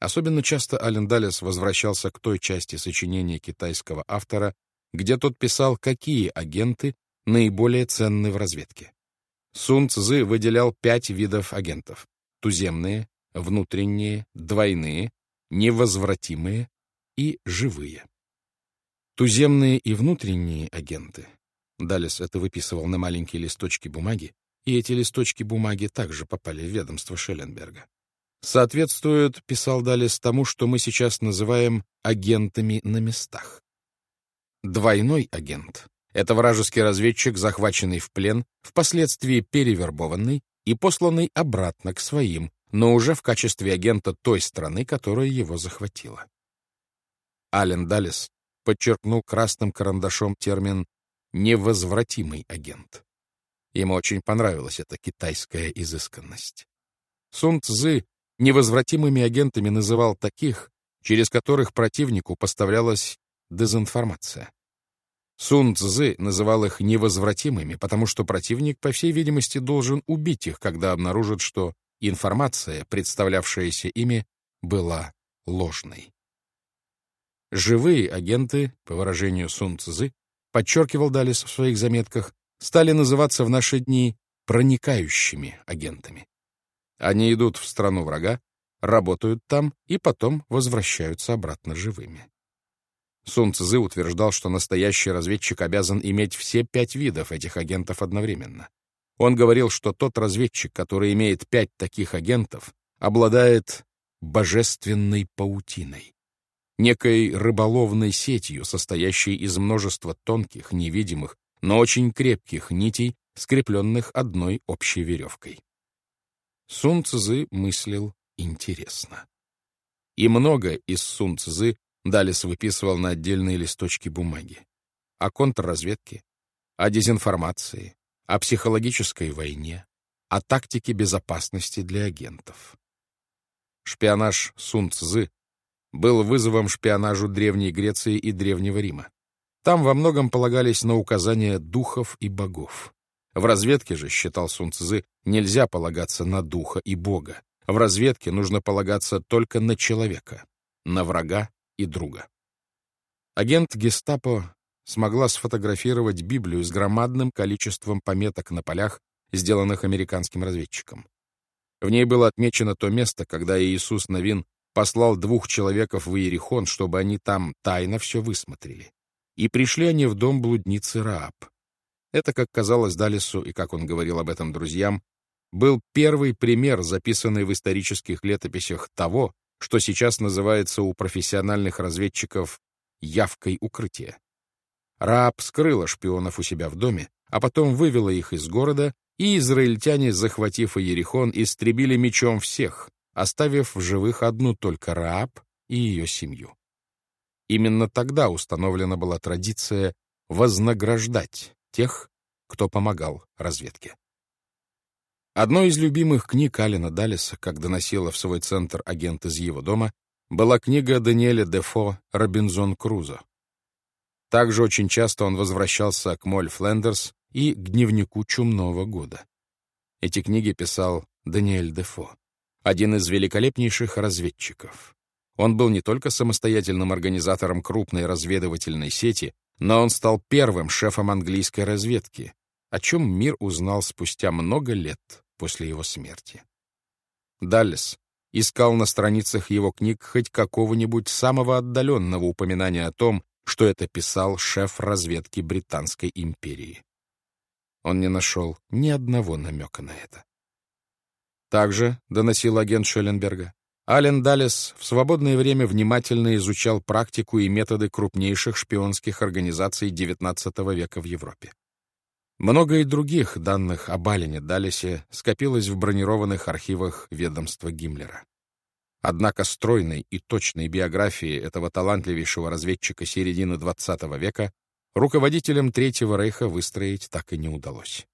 Особенно часто Ален Даллес возвращался к той части сочинения китайского автора, где тот писал, какие агенты наиболее ценны в разведке. Сун Цзы выделял пять видов агентов — туземные, внутренние, двойные, невозвратимые и живые. Туземные и внутренние агенты. Далес это выписывал на маленькие листочки бумаги, и эти листочки бумаги также попали в ведомство Шелленберга. Соответствуют, писал Далес, тому, что мы сейчас называем агентами на местах. Двойной агент — это вражеский разведчик, захваченный в плен, впоследствии перевербованный и посланный обратно к своим, но уже в качестве агента той страны, которая его захватила. Ален Даллес подчеркнул красным карандашом термин «невозвратимый агент». Ему очень понравилась эта китайская изысканность. Сун Цзы невозвратимыми агентами называл таких, через которых противнику поставлялась дезинформация. Сун Цзы называл их невозвратимыми, потому что противник, по всей видимости, должен убить их, когда обнаружит, что информация, представлявшаяся ими, была ложной. Живые агенты, по выражению Сун Цзы, подчеркивал Далис в своих заметках, стали называться в наши дни проникающими агентами. Они идут в страну врага, работают там и потом возвращаются обратно живыми. Сун Цзы утверждал, что настоящий разведчик обязан иметь все пять видов этих агентов одновременно. Он говорил, что тот разведчик, который имеет пять таких агентов, обладает божественной паутиной некой рыболовной сетью, состоящей из множества тонких, невидимых, но очень крепких нитей, скрепленных одной общей веревкой. Сун Цзы мыслил интересно. И много из Сун Цзы Далис выписывал на отдельные листочки бумаги. О контрразведке, о дезинформации, о психологической войне, о тактике безопасности для агентов. Шпионаж Сун Цзы был вызовом шпионажу Древней Греции и Древнего Рима. Там во многом полагались на указания духов и богов. В разведке же, считал Сун Цзы, нельзя полагаться на духа и бога. В разведке нужно полагаться только на человека, на врага и друга. Агент гестапо смогла сфотографировать Библию с громадным количеством пометок на полях, сделанных американским разведчиком. В ней было отмечено то место, когда Иисус Новин послал двух человеков в Иерихон, чтобы они там тайно все высмотрели. И пришли они в дом блудницы Рааб. Это, как казалось Далису, и как он говорил об этом друзьям, был первый пример, записанный в исторических летописях того, что сейчас называется у профессиональных разведчиков «явкой укрытия». Рааб скрыла шпионов у себя в доме, а потом вывела их из города, и израильтяне, захватив Иерихон, истребили мечом всех, оставив в живых одну только Рааб и ее семью. Именно тогда установлена была традиция вознаграждать тех, кто помогал разведке. Одной из любимых книг Алина Далиса, как доносила в свой центр агент из его дома, была книга Даниэля Дефо «Робинзон Крузо». Также очень часто он возвращался к Моль Флендерс и к дневнику чумного года. Эти книги писал Даниэль Дефо один из великолепнейших разведчиков. Он был не только самостоятельным организатором крупной разведывательной сети, но он стал первым шефом английской разведки, о чем мир узнал спустя много лет после его смерти. Даллес искал на страницах его книг хоть какого-нибудь самого отдаленного упоминания о том, что это писал шеф разведки Британской империи. Он не нашел ни одного намека на это. Также, доносил агент Шелленберга, Ален Даллес в свободное время внимательно изучал практику и методы крупнейших шпионских организаций XIX века в Европе. Много и других данных об Алене Даллесе скопилось в бронированных архивах ведомства Гиммлера. Однако стройной и точной биографии этого талантливейшего разведчика середины XX века руководителям Третьего Рейха выстроить так и не удалось.